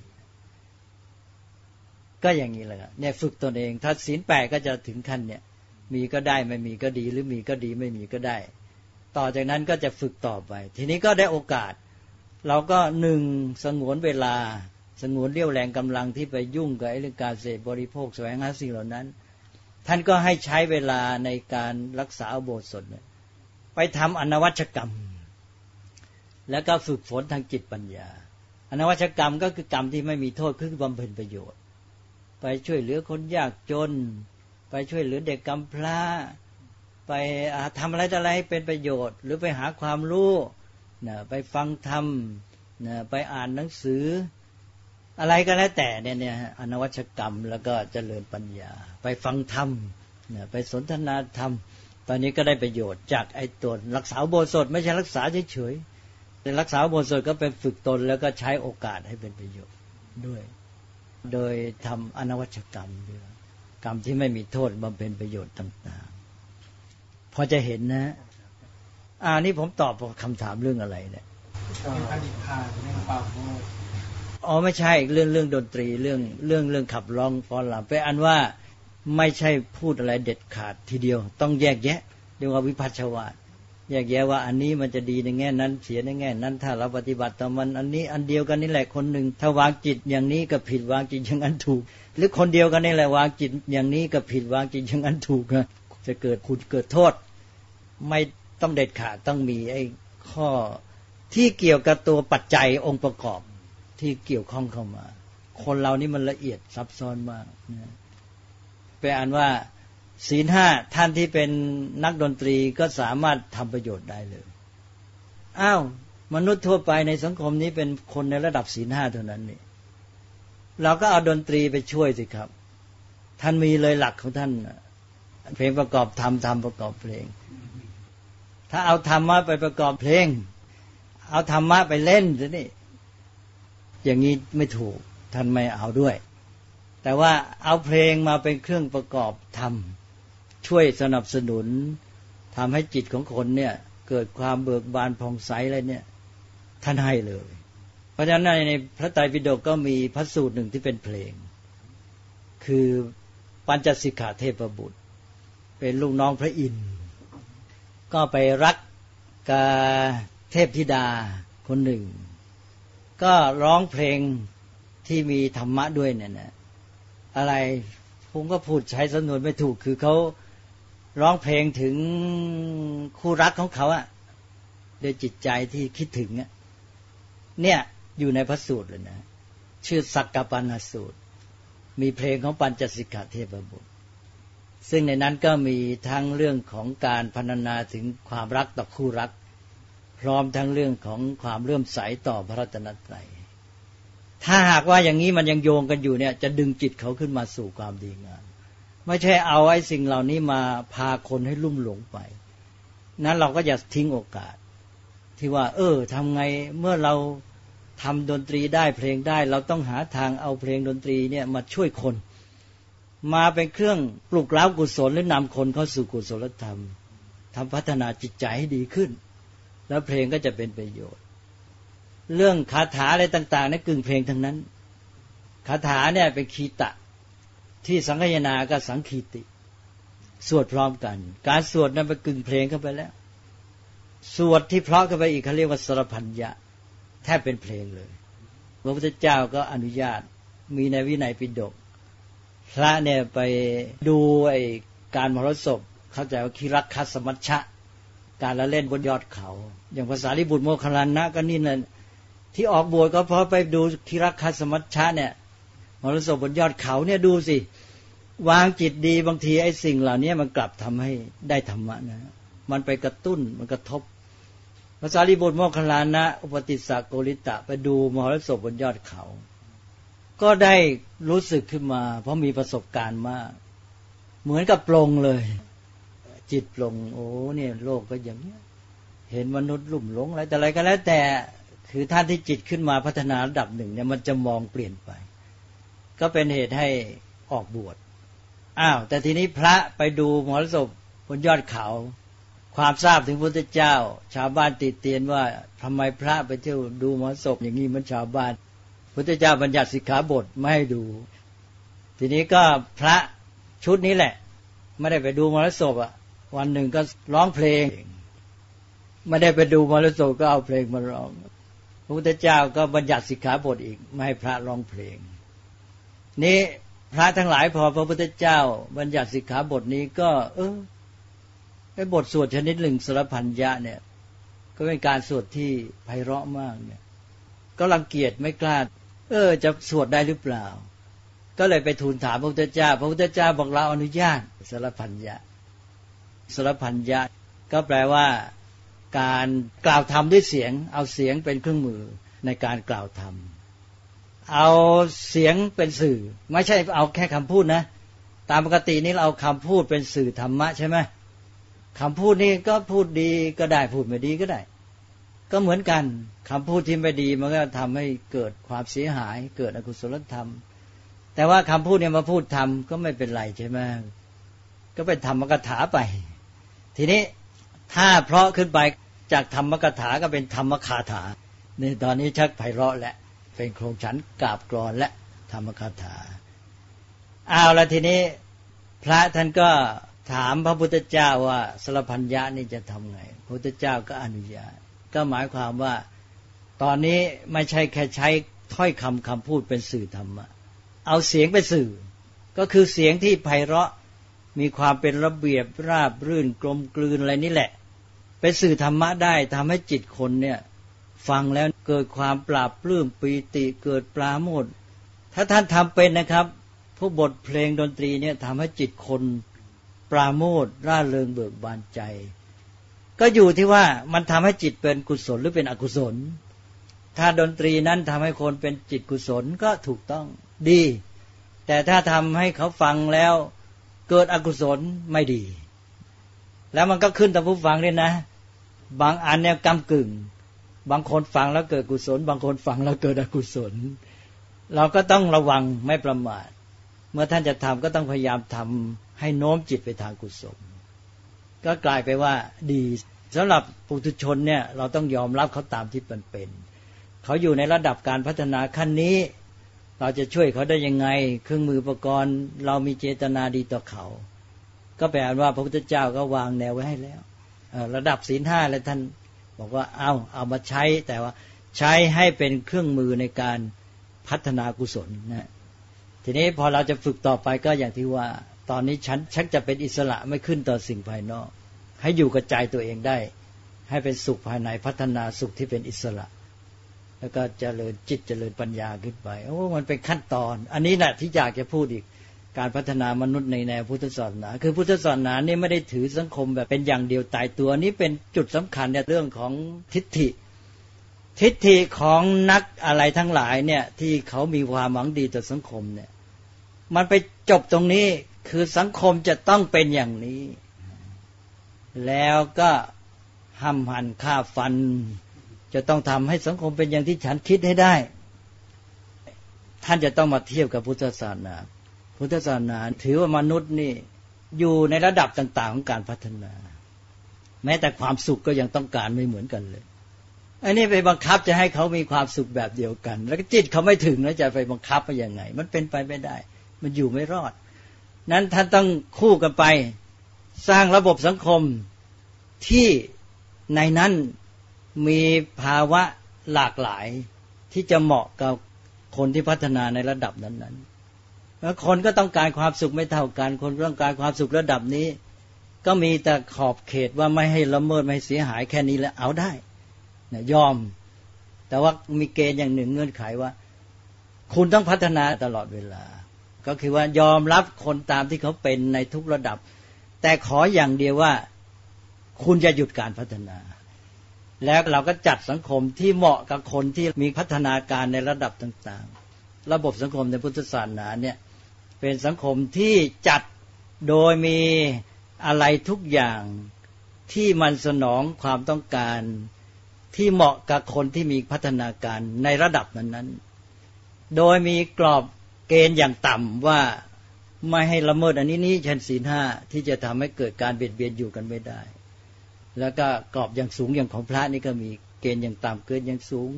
ก็อย่างนี้แหละเนี่ยฝึกตนเอง ถ้าศีลแปดก็จะถึงขั้นเนี่ย มีก็ได้ไม่มีก็ดีหรือมีก็ดีไม่มีก็ได้ ต่อจากนั้นก็จะฝึกต่อไป ทีนี้ก็ได้โอกาส เราก็หนึ่งสงวนเวลา สงวนเรี่ยวแรงกำลังที่ไปยุ่งกับเรื่องการเสพบริโภคแสวงหาสิ่งเหล่านั้น ท่านก็ให้ใช้เวลาในการรักษาโบสถไปทำอนวัชกรรม แล้วก็ฝึกฝนทางจิตปัญญาอนวัชกรรมก็คือกรรมที่ไม่มีโทษคือบำเพ็ญประโยชน์ ไปช่วยเหลือคนยากจน ไปช่วยเหลือเด็กกำพร้า ไปทำอะไรอะไรเป็นประโยชน์ หรือไปหาความรู้นะไปฟังธรรมนะไปอ่านหนังสือ อะไรก็แล้วแต่เนี่ยเนี่ยอนวัชกรรมแล้วก็เจริญปัญญา ไปฟังธรรมนี่ยไปสนทนาธรรม ตอนนี้ก็ได้ประโยชน์จากไอ้ตัวรักษาโบสถไม่ใช่รักษาเฉยๆแต่รักษาโบสถก็เป็นฝึกตนแล้วก็ใช้โอกาสให้เป็นประโยชน์ด้วย โดยทำอนวัชกรรมด้วยกรรมที่ไม่มีโทษบำเพ็ญประโยชน์ต่างๆ พอจะเห็นนะ อ่านี่ผมตอบคำถามเรื่องอะไรเนี่ยเรื่องอดีตพานเรื่องปาโมอ๋อไม่ใช่เรื่องเรื่องดนตรีเรื่องเรื่องเรื่องขับร้องฟ้อนรำไปอันว่าไม่ใช่พูดอะไรเด็ดขาดทีเดียว ต้องแยกแยะ เรียกว่าวิพัชวา แยกแยะว่าอันนี้มันจะดีในแง่นั้นเสียในแง่นั้น ถ้าเราปฏิบัติต่อมันอันนี้อันเดียวกันนี่แหละคนหนึ่งถ้าวางจิตอย่างนี้ก็ผิดวางจิตอย่างนั้นถูก หรือคนเดียวกันนี่แหละวางจิตอย่างนี้ก็ผิดวางจิตอย่างนั้นถูกจะเกิดคุณเกิดโทษ ไม่ต้องเด็ดขาดต้องมีไอ้ข้อที่เกี่ยวกับตัวปัจจัยองค์ประกอบที่เกี่ยวข้องเข้ามา คนเรานี่มันละเอียดซับซ้อนมากนะไปอ่านว่า ศีลห้าท่านที่เป็นนักดนตรีก็สามารถทำประโยชน์ได้เลย อ้าว มนุษย์ทั่วไปในสังคมนี้เป็นคนในระดับศีลห้าเท่านั้นนี่เราก็เอาดนตรีไปช่วยสิครับ ท่านมีเลยหลักของท่าน เพลงประกอบธรรมธรรมประกอบเพลง ถ้าเอาธรรมะไปประกอบเพลง เอาธรรมะไปเล่นสินี่ อย่างนี้ไม่ถูกท่านไม่เอาด้วย แต่ว่าเอาเพลงมาเป็นเครื่องประกอบทำ ช่วยสนับสนุนทำให้จิตของคนเนี่ย เกิดความเบิกบานผ่องใสอะไรเนี่ย ท่านให้เลย เพราะฉะนั้นในพระไตรปิฎกก็มีพระสูตรหนึ่งที่เป็นเพลง คือปัญจสิกขาเทพบุตร เป็นลูกน้องพระอินทร์ก็ไปรักกับเทพธิดาคนหนึ่ง ก็ร้องเพลงที่มีธรรมะด้วยเนี่ยนะอะไรผมก็พูดใช้สำนวนไม่ถูกคือเขา ร้องเพลงถึงคู่รักของเขาอะด้วยจิตใจที่คิดถึงอะเนี่ยอยู่ในพระสูตรเลยนะ ชื่อสักกปันสูตร มีเพลงของปัญจสิกขาเทพบุตร ซึ่งในนั้นก็มีทั้งเรื่องของการพรรณนาถึงความรักต่อคู่รัก พร้อมทั้งเรื่องของความเลื่อมใสต่อพระรัตนตรัยถ้าหากว่าอย่างนี้มันยังโยงกันอยู่เนี่ย จะดึงจิตเขาขึ้นมาสู่ความดีงาม ไม่ใช่เอาไอ้สิ่งเหล่านี้มาพาคนให้ลุ่มหลงไป นั้นเราก็อย่าทิ้งโอกาส ที่ว่า เออทำไงเมื่อเราทำดนตรีได้เพลงได้ เราต้องหาทางเอาเพลงดนตรีเนี่ยมาช่วยคน มาเป็นเครื่องปลุกเร้ากุศลหรือนำคนเข้าสู่กุศลธรรมทำพัฒนาจิตใจให้ดีขึ้น แล้วเพลงก็จะเป็นประโยชน์ เรื่องคาถาอะไรต่างๆนี่กึ่งเพลงทั้งนั้นคาถาเนี่ยเป็นคีตะ ที่สังคยนากับสังคีติ สวดพร้อมกัน การสวดนั้นเป็นกึ่งเพลงเข้าไปแล้ว สวดที่เพราะเข้าไปอีกเขาเรียกว่าสรพัญญะแทบเป็นเพลงเลยพระพุทธเจ้าก็อนุญาตมีในวินัยปิฎกพระเนี่ยไปดูไอ้การมรสพเข้าใจว่าคิรักคัสมัชชะ การละเล่นบนยอดเขา อย่างภาษาลิบุตรโมคลันนะก็นี่นั่นที่ออกบวชก็เพราะไปดูคิรักคัสมัชชะเนี่ยมรสพบนยอดเขาเนี่ยดูสิ วางจิตดีบางทีไอ้สิ่งเหล่านี้มันกลับทำให้ได้ธรรมะนะ มันไปกระตุ้นมันกระทบภาษาลิบุตรโมคคลานะอุปติสสะโกริตะไปดูมรสพบนยอดเขา ก็ได้รู้สึกขึ้นมา เพราะมีประสบการณ์มาก เหมือนกับปลงเลย จิตปลง โอ้เนี่ยโลกก็อย่างนี้เห็นมนุษย์ลุ่มหลงอะไรแต่อะไรก็แล้วแต่คือท่านที่จิตขึ้นมาพัฒนาระดับหนึ่งเนี่ยมันจะมองเปลี่ยนไป ก็เป็นเหตุให้ออกบวช อ้าวแต่ทีนี้พระไปดูมรสพบนยอดเขา ความทราบถึงพุทธเจ้า ชาวบ้านติดเตียนว่าทำไมพระไปเที่ยวดูมรสพอย่างนี้มันชาวบ้านพุทธเจ้าบัญญัติสิกขาบทไม่ให้ดู ทีนี้ก็พระชุดนี้แหละ ไม่ได้ไปดูมรสพอะ วันหนึ่งก็ร้องเพลงไม่ได้ไปดูมรสพก็เอาเพลงมาร้องพระพุทธเจ้าก็บัญญัติสิกขาบทอีก ไม่ให้พระร้องเพลง นี้ พระทั้งหลายพอพระพุทธเจ้า บัญญัติสิกขาบทนี้ก็ เออไอ้บทสวดชนิดหนึ่งสรพันยะเนี่ย ก็เป็นการสวดที่ไพเราะมากเนี่ย ก็รังเกียจไม่กล้า เออ จะสวดได้หรือเปล่า ก็เลยไปทูลถามพระพุทธเจ้า พระพุทธเจ้าบอกเราอนุญาตสรพันยะสรพันยะ ก็แปลว่าการกล่าวธรรมด้วยเสียง เอาเสียงเป็นเครื่องมือในการกล่าวธรรม เอาเสียงเป็นสื่อ ไม่ใช่เอาแค่คำพูดนะ ตามปกตินี้เราเอาคำพูดเป็นสื่อธรรมะใช่ไหมคำพูดนี้ก็พูดดีก็ได้พูดไม่ดีก็ได้ ก็เหมือนกันคำพูดที่ไม่ดีมันก็ทำให้เกิดความเสียหาย เกิดอกุศลธรรม แต่ว่าคำพูดเนี่ยมาพูดทำก็ไม่เป็นไรใช่ไหมก็เป็นธรรมกถาไป ทีนี้ถ้าเพราะขึ้นไปจากธรรมกถาก็เป็นธรรมคาถาในตอนนี้ชักไพเราะและ เป็นโครงฉันกาบกรอนและธรรมคาถาเอาละทีนี้พระท่านก็ถามพระพุทธเจ้าว่าสรพัญญานี่จะทำไง พระพุทธเจ้าก็อนุญาต ก็หมายความว่าตอนนี้ไม่ใช่แค่ใช้ถ้อยคำคำพูดเป็นสื่อธรรมะ เอาเสียงเป็นสื่อ ก็คือเสียงที่ไพเราะมีความเป็นระเบียบราบรื่นกลมกลืนอะไรนี่แหละ เป็นสื่อธรรมะได้ทำให้จิตคนเนี่ย ฟังแล้ว เกิดความปราบปลื้มปีติเกิดปลาโมดถ้าท่านทำเป็นนะครับพวกบทเพลงดนตรีเนี่ยทำให้จิตคนปราโมทร่าเริงเบิกบานใจ ก็อยู่ที่ว่ามันทำให้จิตเป็นกุศลหรือเป็นอกุศล ถ้าดนตรีนั้นทำให้คนเป็นจิตกุศลก็ถูกต้องดี แต่ถ้าทำให้เขาฟังแล้วเกิดอกุศลไม่ดี แล้วมันก็ขึ้นต่อผู้ฟังด้วยนะ บางอันเนี่ยกำกึ่ง บางคนฟังแล้วเกิดกุศล บางคนฟังแล้วเกิดอกุศล เราก็ต้องระวังไม่ประมาท เมื่อท่านจะทำก็ต้องพยายามทำให้โน้มจิตไปทางกุศล ก็กลายไปว่าดีสำหรับปุถุชนเนี่ยเราต้องยอมรับเขาตามที่เป็นเป็น เขาอยู่ในระดับการพัฒนาขั้นนี้ เราจะช่วยเขาได้ยังไง เครื่องมืออุปกรณ์เรามีเจตนาดีต่อเขา ก็แปลว่าพระพุทธเจ้าก็วางแนวไว้ให้แล้วระดับศีลห้าแล้วท่าน บอกว่าเอาเอามาใช้แต่ว่าใช้ให้เป็นเครื่องมือในการพัฒนากุศลนะทีนี้พอเราจะฝึกต่อไปก็อย่างที่ว่า ตอนนี้ฉันชักจะเป็นอิสระไม่ขึ้นต่อสิ่งภายนอก ให้อยู่กระจายตัวเองได้ ให้เป็นสุขภายในพัฒนาสุขที่เป็นอิสระ แล้วก็เจริญจิตเจริญปัญญาขึ้นไปโอ้มันเป็นขั้นตอน อันนี้แหละที่อยากจะพูดอีก การพัฒนามนุษย์ในแนวพุทธศาสนา คือพุทธศาสนานี่ไม่ได้ถือสังคมแบบเป็นอย่างเดียวตายตัวนี้เป็นจุดสำคัญในเรื่องของทิฏฐิ ทิฏฐิของนักอะไรทั้งหลายเนี่ยที่เขามีความหวังดีต่อสังคมเนี่ยมันไปจบตรงนี้คือสังคมจะต้องเป็นอย่างนี้ แล้วก็ห้ำหันฆ่าฟัน จะต้องทำให้สังคมเป็นอย่างที่ฉันคิดให้ได้ ท่านจะต้องมาเทียบกับพุทธศาสนา พุทธศาสนาถือว่ามนุษย์นี่อยู่ในระดับต่าง ๆ ของการพัฒนา แม้แต่ความสุขก็ยังต้องการไม่เหมือนกันเลย อันนี้ไปบังคับจะให้เขามีความสุขแบบเดียวกัน แล้วจิตเขาไม่ถึงแล้วจะไปบังคับไปยังไง มันเป็นไปไม่ได้ มันอยู่ไม่รอด นั้นท่านต้องคู่กันไป สร้างระบบสังคมที่ในนั้นมีภาวะหลากหลายที่จะเหมาะกับคนที่พัฒนาในระดับนั้นๆ แล้วคนก็ต้องการความสุขไม่เท่ากัน คนต้องการความสุขระดับนี้ ก็มีแต่ขอบเขตว่าไม่ให้ละเมิดไม่เสียหายแค่นี้แล้วเอาได้นะยอม แต่ว่ามีเกณฑ์อย่างหนึ่งเงื่อนไขว่า คุณต้องพัฒนาตลอดเวลา ก็คือว่ายอมรับคนตามที่เขาเป็นในทุกระดับ แต่ขออย่างเดียวว่าคุณจะหยุดการพัฒนา แล้วเราก็จัดสังคมที่เหมาะกับคนที่มีพัฒนาการในระดับต่าง ๆ ระบบสังคมในพุทธศาสนาเนี่ย เป็นสังคมที่จัดโดยมีอะไรทุกอย่างที่มันสนองความต้องการที่เหมาะกับคนที่มีพัฒนาการในระดับนั้นๆ โดยมีกรอบเกณฑ์อย่างต่ำว่าไม่ให้ละเมิดอันนี้นี้เช่นศีลห้าที่จะทำให้เกิดการเบียดเบียนอยู่กันไม่ได้ แล้วก็กรอบอย่างสูงอย่างของพระนี่ก็มีเกณฑ์อย่างต่ำเกินอย่างสูง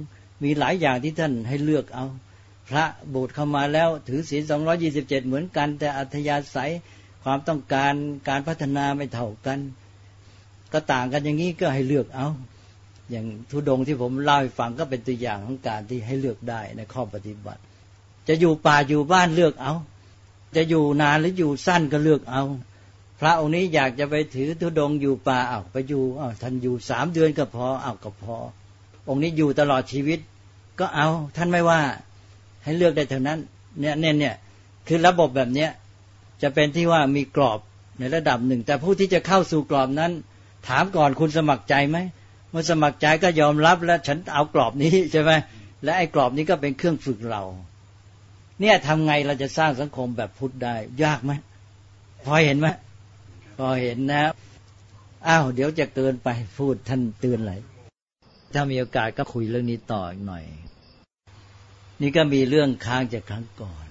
มีหลายอย่างที่ท่านให้เลือกเอา พระบสถ์เข้ามาแล้วถือศีลสองรอยี่สิบเจ็ดเหมือนกัน แต่อัธยาศัยความต้องการการพัฒนาไม่เท่ากัน ก็ต่างกันอย่างนี้ก็ให้เลือกเอาอย่างทุดงที่ผมเล่าให้ฟังก็เป็นตัวอย่างของการที่ให้เลือกได้ในข้อปฏิบัติ จะอยู่ป่าอยู่บ้านเลือกเอา จะอยู่นานหรืออยู่สั้นก็เลือกเอา พระองค์นี้อยากจะไปถือธุดงอยู่ป่าเอาไปอยู่เอาท่านอยู่สามเดือนก็พอเอาก็พอ องค์นี้อยู่ตลอดชีวิต ก็เอาท่านไม่ว่า ให้เลือกได้เท่านั้นเนี่ยเนี่ยเนี่ยคือระบบแบบเนี้ยจะเป็นที่ว่ามีกรอบในระดับหนึ่ง แต่ผู้ที่จะเข้าสู่กรอบนั้น ถามก่อนคุณสมัครใจไหมเมื่อสมัครใจก็ยอมรับแล้วฉันเอากรอบนี้ใช่ไหมและไอ้กรอบนี้ก็เป็นเครื่องฝึกเรา เนี่ยทำไงเราจะสร้างสังคมแบบพุทธได้ ยากไหมพอเห็นไหมพอเห็นนะอ้าวเดี๋ยวจะเกินไปพูดท่านเตือนเลยถ้ามีโอกาสก็คุยเรื่องนี้ต่ออีกหน่อย นี่ก็มีเรื่องค้างจากครั้งก่อน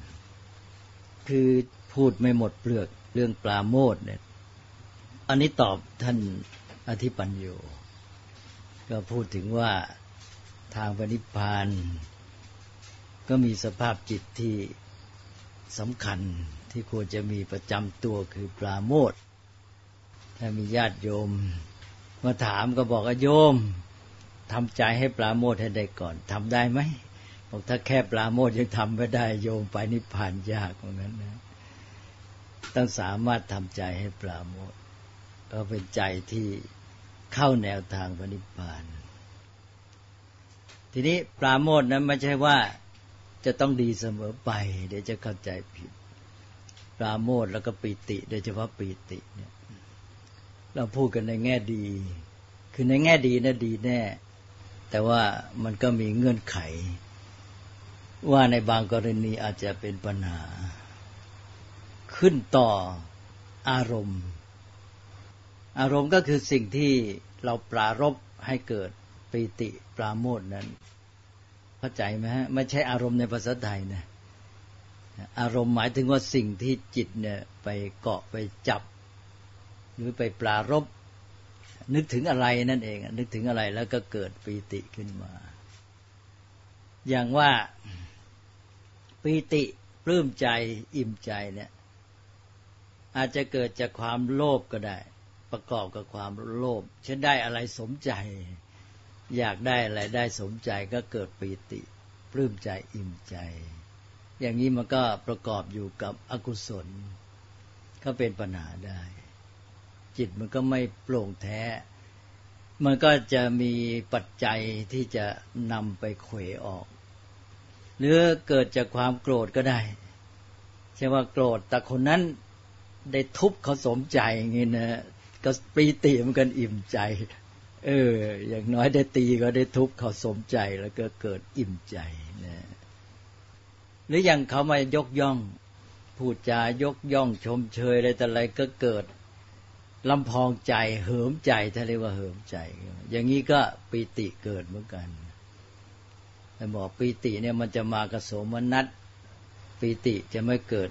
คือพูดไม่หมดเปลือกเรื่องปลาโมดเนี่ย อันนี้ตอบท่านอธิปัญโย ก็พูดถึงว่าทางปณิพานก็มีสภาพจิตที่สำคัญที่ควรจะมีประจำตัวคือปลาโมดถ้ามีญาติโยม มาถามก็บอกว่าโยมทำใจให้ปลาโมดให้ได้ก่อนทำได้ไหม บอกถ้าแค่ปลาโมดยังทำไม่ได้โยมไปนิพพานยากเหมือนนั้นนะต้องสามารถทำใจให้ปลาโมดก็เป็นใจที่เข้าแนวทางปณิพพาน ทีนี้ปลาโมดนั้นไม่ใช่ว่าจะต้องดีเสมอไป เดี๋ยวจะเข้าใจผิดปราโมทแล้วก็ปีติ โดยเฉพาะปีติเนี่ย เราพูดกันในแง่ดี คือในแง่ดีนะดีแน่ แต่ว่ามันก็มีเงื่อนไข ว่าในบางกรณีอาจจะเป็นปัญหา ขึ้นต่ออารมณ์ อารมณ์ก็คือสิ่งที่เราปรารบให้เกิดปีติปราโมทนั้นเข้าใจไหมฮะไม่ใช่อารมณ์ในภาษาไทยนะอารมณ์หมายถึงว่าสิ่งที่จิตเนี่ยไปเกาะไปจับ หรือไปปรารบนึกถึงอะไรนั่นเองนึกถึงอะไรแล้วก็เกิดปีติขึ้นมา อย่างว่า ปีติปลื้มใจอิ่มใจเนี่ย อาจจะเกิดจากความโลภก็ได้ ประกอบกับความโลภเช่นได้อะไรสมใจ อยากได้อะไรได้สมใจก็เกิดปีติปลื้มใจอิ่มใจ อย่างนี้มันก็ประกอบอยู่กับอกุศลก็เป็นปัญหาได้ จิตมันก็ไม่โปร่งแท้ มันก็จะมีปัจจัยที่จะนำไปเขวออก หรือเกิดจากความโกรธก็ได้ใช่ว่าโกรธ แต่คนนั้นได้ทุบเขาสมใจอย่างนี้นะก็ปีติมันกันอิ่มใจ เออ อย่างน้อยได้ตีก็ได้ทุบเขาสมใจแล้วก็เกิดอิ่มใจนะหรืออย่างเขามายกย่องพูดจายกย่องชมเชยอะไรแต่อะไรก็เกิดลำพองใจเหิมใจถ้าเรียกว่าเหิมใจ อย่างนี้ก็ปีติเกิดเหมือนกัน บอกปีติเนี่ยมันจะมากระโสมนัสปีติจะไม่เกิด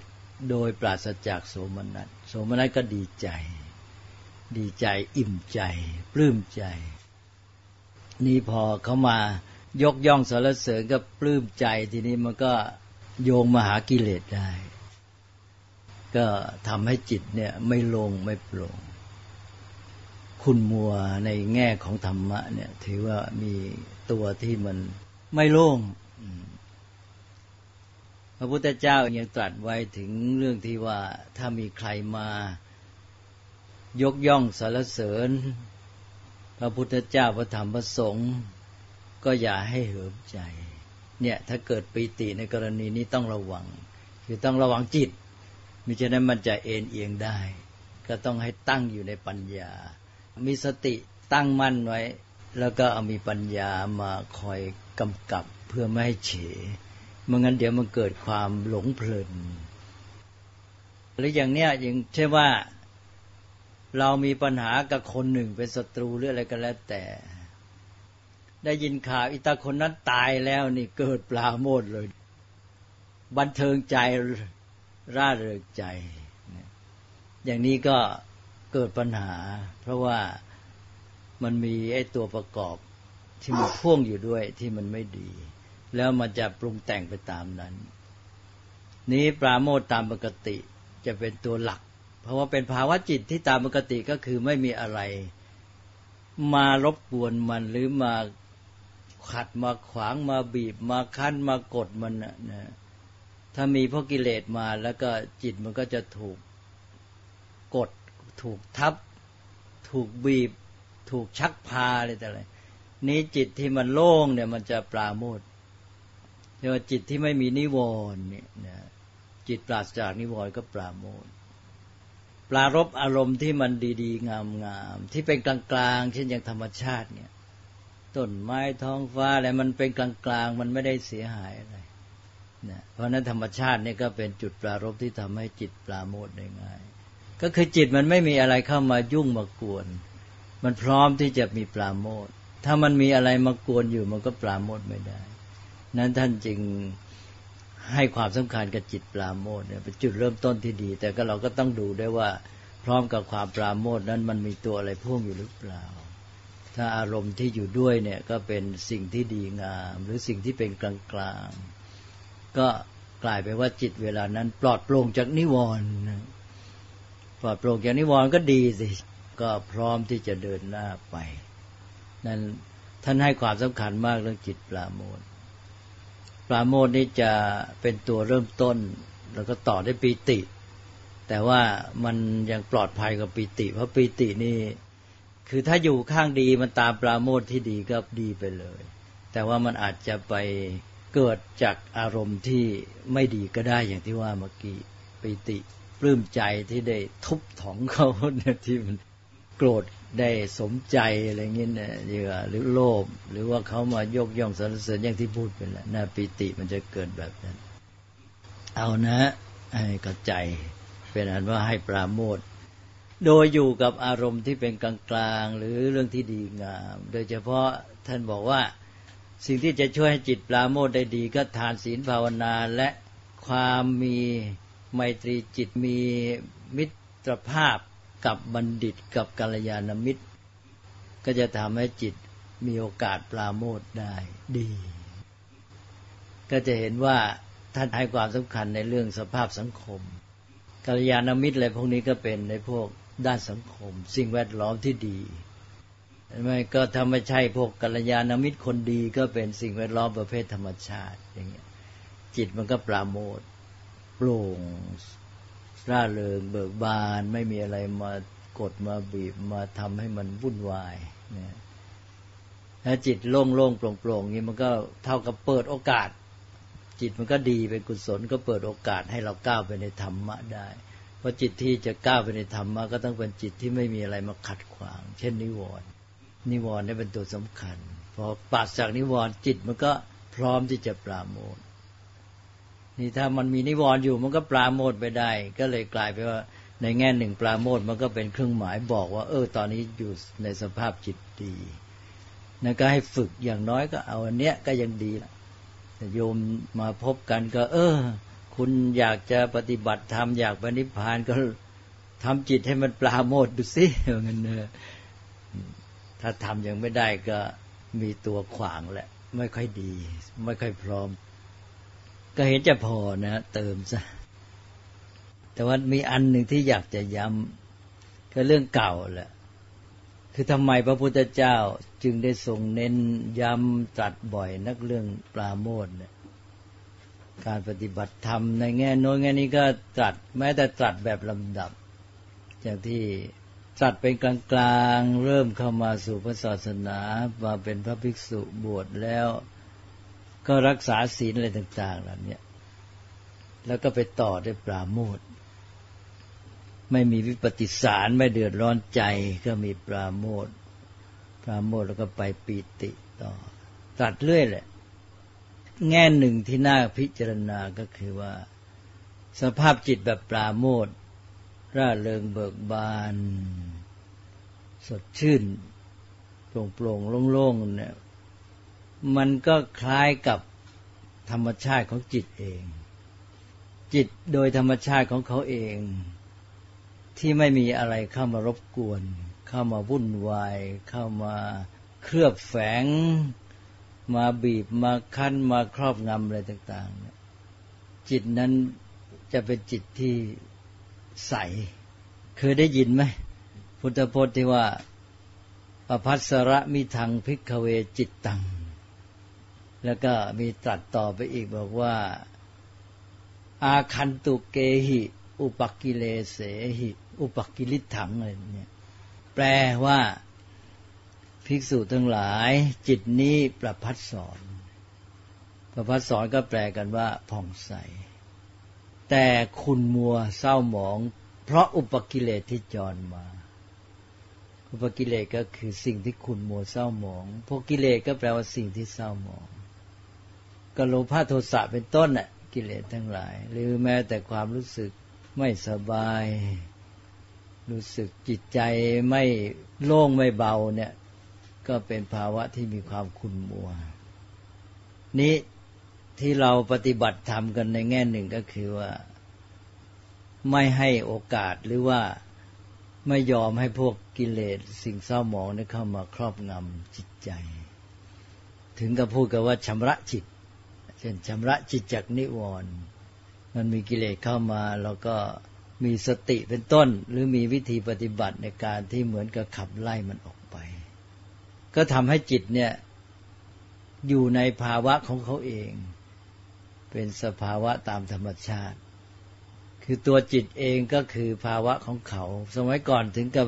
โดยปราศจากโสมนัสโสมนัสก็ดีใจ ดีใจอิ่มใจ ปลื้มใจ นี่พอเขามายกย่องสรรเสริญก็ปลื้มใจทีนี้มันก็โยงมาหากิเลสได้ ก็ทำให้จิตเนี่ยไม่ลงไม่โปร่งคุณมัวในแง่ของธรรมะเนี่ยถือว่ามีตัวที่มัน ไม่โล่งพระพุทธเจ้ายังตรัสไว้ถึงเรื่องที่ว่าถ้ามีใครมายกย่องสรรเสริญ พระพุทธเจ้าพระธรรมพระสงฆ์ก็อย่าให้เหิมใจ เนี่ยถ้าเกิดปีติในกรณีนี้ต้องระวัง คือต้องระวังจิตมิฉะนั้นมันจะเอ็นเอียงได้ ก็ต้องให้ตั้งอยู่ในปัญญา มีสติตั้งมั่นไว้ แล้วก็เอามีปัญญามาคอยกำกับเพื่อไม่ให้เฉเมื่องั้นเดี๋ยวมันเกิดความหลงเพลินหรืออย่างเนี้ยอย่างเช่นว่าเรามีปัญหากับคนหนึ่งเป็นศัตรูหรืออะไรก็แล้วแต่ ได้ยินข่าวอิตาคนนั้นตายแล้วนี่เกิดปลาโมดเลย บันเทิงใจร่าเริงใจ อย่างนี้ก็เกิดปัญหา เพราะว่า มันมีไอ้ตัวประกอบที่มันพ่วงอยู่ด้วยที่มันไม่ดี แล้วมันจะปรุงแต่งไปตามนั้น นี้ปราโมทตามปกติจะเป็นตัวหลัก เพราะว่าเป็นภาวะจิตที่ตามปกติก็คือไม่มีอะไร มารบกวนมันหรือมาขัดมาขวางมาบีบมาคั้นมากดมันนะถ้ามีพวกกิเลสมาแล้วก็จิตมันก็จะถูกกด ถูกทับ ถูกบีบ ถูกชักพาอะไรแต่อะไรนี้จิตที่มันโล่งเนี่ย มันจะปราโมทเรียกว่าจิตที่ไม่มีนิวรณ์เนี่ยจิตปราศจากนิวรณ์ก็ปราโมทปรารบอารมณ์ที่มันดีๆ งามๆที่เป็นกลางๆเช่นอย่างธรรมชาติเนี่ยต้นไม้ท้องฟ้าอะไรมันเป็นกลางๆ มันไม่ได้เสียหายอะไรนะเพราะนั้นธรรมชาตินี่ก็เป็นจุดปรารบที่ทำให้จิตปราโมทได้ง่าย ก็คือจิตมันไม่มีอะไรเข้ามายุ่งมากวน มันพร้อมที่จะมีปราโมทถ้ามันมีอะไรมากวนอยู่มันก็ปราโมทไม่ได้ นั้นท่านจึงให้ความสำคัญกับจิตปราโมทเนี่ยเป็นจุดเริ่มต้นที่ดี แต่ก็เราก็ต้องดูได้ว่าพร้อมกับความปราโมทนั้นมันมีตัวอะไรพ่วงอยู่หรือเปล่า ถ้าอารมณ์ที่อยู่ด้วยเนี่ยก็เป็นสิ่งที่ดีงาม หรือสิ่งที่เป็นกลางกลางก็กลายไปว่าจิตเวลานั้น ปลอดโปร่งจากนิวรณ์ปลอดโปร่งจากนิวรณ์ก็ดีสิ ก็พร้อมที่จะเดินหน้าไปนั้นท่านให้ความสำคัญมากเรื่องจิตปราโมทปราโมทนี่จะเป็นตัวเริ่มต้น แล้วก็ต่อได้ปีติ แต่ว่ามันยังปลอดภัยกับปีติ เพราะปีตินี่คือถ้าอยู่ข้างดีมันตามปราโมทที่ดีก็ดีไปเลย แต่ว่ามันอาจจะไปเกิดจากอารมณ์ที่ไม่ดีก็ได้อย่างที่ว่าเมื่อกี้ปีติปลื้มใจที่ได้ทุบถองเขาเนี่ยที่มัน โกรธได้สมใจอะไรเงี้ยนะเยอะหรือโลภหรือว่าเขามายกย่องสรรเสริญอย่างที่พูดไปแล้วน่าปิติมันจะเกิดแบบนั้น เอานะให้กระใจเป็นอันว่าให้ปราโมทโดยอยู่กับอารมณ์ที่เป็นกลางๆ หรือเรื่องที่ดีงาม โดยเฉพาะท่านบอกว่าสิ่งที่จะช่วยให้จิตปราโมทได้ดีก็ทานศีลภาวนาและความมีไมตรีจิตมีมิตรภาพ กับบัณฑิตกับกัลยาณมิตร ก็จะทำให้จิตมีโอกาสปราโมทได้ดี ก็จะเห็นว่าท่านให้ความสำคัญในเรื่องสภาพสังคมกัลยาณมิตรอะไรพวกนี้ก็เป็นในพวกด้านสังคม สิ่งแวดล้อมที่ดีไม่ก็ถ้าไม่ใช่พวกกัลยาณมิตรคนดีก็เป็นสิ่งแวดล้อมประเภทธรรมชาติอย่างเงี้ยจิตมันก็ปราโมทโปร่ง ร่าเริงเบิกบานไม่มีอะไรมากดมาบีบมาทำให้มันวุ่นวายเนี่ยถ้าจิตโล่งโล่งโปร่งโปร่งนี้มันก็เท่ากับเปิดโอกาส จิตมันก็ดีเป็นกุศลก็เปิดโอกาสให้เราก้าวไปในธรรมะได้เพราะจิตที่จะก้าวไปในธรรมะก็ต้องเป็นจิตที่ไม่มีอะไรมาขัดขวาง เช่นนิวรณ์นิวรณ์นี่เป็นตัวสำคัญพอปราศจากนิวรณ์จิตมันก็พร้อมที่จะปราโมท นี่ถ้ามันมีนิวรณ์อยู่มันก็ปราโมทไปได้ ก็เลยกลายไปว่า ในแง่หนึ่งปราโมทมันก็เป็นเครื่องหมายบอกว่า เออ ตอนนี้อยู่ในสภาพจิตดีนั่นก็ให้ฝึกอย่างน้อยก็เอาอันเนี้ยก็ยังดีละโยมมาพบกันก็ เออ คุณอยากจะปฏิบัติธรรมอยากปฏิพานก็ทำจิตให้มันปราโมทดูสิเงินเนอถ้าทำยังไม่ได้ก็มีตัวขวางแหละ ไม่ค่อยดี ไม่ค่อยพร้อม ก็เห็นจะพอนะเติมซะแต่ว่ามีอันหนึ่งที่อยากจะย้ำก็เรื่องเก่าแหละคือทำไมพระพุทธเจ้าจึงได้ทรงเน้นย้ำตรัสบ่อยนักเรื่องปราโมทเนี่ยการปฏิบัติธรรมในแง่โน้นแง่นี้ก็ตรัสแม้แต่ตรัสแบบลำดับอย่างที่ตรัสเป็นกลางๆเริ่มเข้ามาสู่พระศาสนามาเป็นพระภิกษุบวชแล้ว ก็รักษาศีลอะไรต่างๆเหล่านี้แล้วก็ไปต่อด้วยปราโมทไม่มีวิปฏิสารไม่เดือดร้อนใจก็มีปราโมทปราโมทแล้วก็ไปปีติต่อ ตัดเรื่อยแหละ แง่หนึ่งที่น่าพิจารณาก็คือว่า สภาพจิตแบบปราโมทร่าเริงเบิกบาน สดชื่นโปร่งโปร่งโล่งๆเนี่ย มันก็คล้ายกับธรรมชาติของจิตเอง จิตโดยธรรมชาติของเขาเอง ที่ไม่มีอะไรเข้ามารบกวน เข้ามาวุ่นวาย เข้ามาเคลือบแฝง มาบีบมาคั้นมาครอบงำอะไรต่างๆ จิตนั้นจะเป็นจิตที่ใส เคยได้ยินไหมพุทธพจน์ที่ว่าประพัสระมิทังพิกเวจิตตัง แล้วก็มีตรัสต่อไปอีกบอกว่า อาคันตุเกหิ อุปกิเลเสหิ อุปกิลิถังอะไรเนี่ยแปลว่าภิกษุทั้งหลาย จิตนี้ประพัดสอนประพัดสอนก็แปลกันว่าผ่องใส แต่คุณมัวเศร้าหมอง เพราะอุปกิเลสที่จรมา อุปกิเลสก็คือสิ่งที่คุณมัวเศร้าหมองพวกกิเลสก็แปลว่าสิ่งที่เศร้าหมอง ก็โลภะโทสะเป็นต้นน่ะกิเลสทั้งหลาย หรือแม้แต่ความรู้สึกไม่สบาย รู้สึกจิตใจไม่โล่งไม่เบาเนี่ย ก็เป็นภาวะที่มีความขุ่นมัว นี้ที่เราปฏิบัติทำกันในแง่หนึ่งก็คือว่า ไม่ให้โอกาสหรือว่าไม่ยอมให้พวกกิเลสสิ่งเศร้าหมองนี่เข้ามาครอบงำจิตใจ ถึงกับพูดกันว่าชำระจิต ช่นชำระจิตจากนิวรณ์มันมีกิเลสเข้ามาเราก็มีสติเป็นต้น หรือมีวิธีปฏิบัติในการที่เหมือนกับขับไล่มันออกไป ก็ทำให้จิตเนี่ยอยู่ในภาวะของเขาเอง เป็นสภาวะตามธรรมชาติ คือตัวจิตเองก็คือภาวะของเขา สมัยก่อนถึงกับ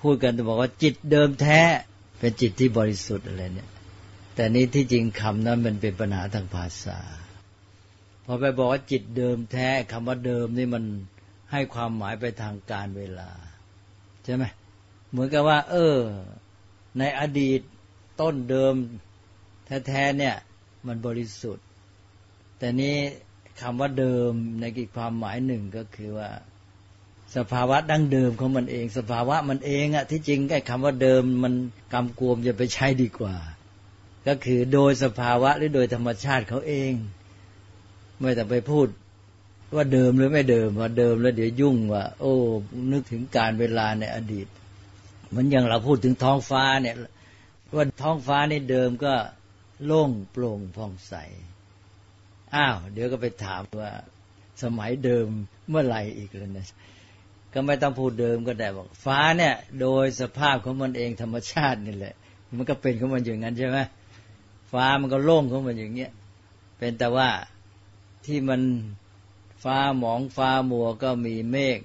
พูดกันจะบอกว่าจิตเดิมแท้เป็นจิตที่บริสุทธิ์อะไรเนี่ย แต่นี้ที่จริงคำนั้นมันเป็นปัญหาทางภาษา พอไปบอกว่าจิตเดิมแท้คำว่าเดิมนี่มันให้ความหมายไปทางการเวลา ใช่ไหมเหมือนกับว่า เออ ในอดีตต้นเดิมแท้ๆเนี่ย มันบริสุทธิ์ แต่นี้คำว่าเดิมในอีกความหมายหนึ่งก็คือว่า สภาวะดั้งเดิมของมันเอง สภาวะมันเองอะที่จริงไอ้คำว่าเดิมมันกำกวมจะไปใช้ดีกว่า ก็คือโดยสภาวะหรือโดยธรรมชาติเขาเอง ไม่แต่ไปพูดว่าเดิมหรือไม่เดิมว่าเดิมแล้วเดี๋ยวยุ่งว่า โอ้นึกถึงการเวลาในอดีตเหมือนอย่างเราพูดถึงท้องฟ้าเนี่ย ว่าท้องฟ้าในเดิมก็โล่งโปร่งผ่องใสอ้าว เดี๋ยวก็ไปถามว่าสมัยเดิมเมื่อไหร่อีกแล้วนะก็ไม่ต้องพูดเดิมก็ได้บอกฟ้าเนี่ย โดยสภาพของมันเองธรรมชาตินี่แหละ มันก็เป็นของมันอย่างนั้นใช่ไหม ฟ้ามันก็โล่งของมันอย่างเงี้ยเป็นแต่ว่าที่มันฟ้าหมองฟ้ามัวก็มีเมฆ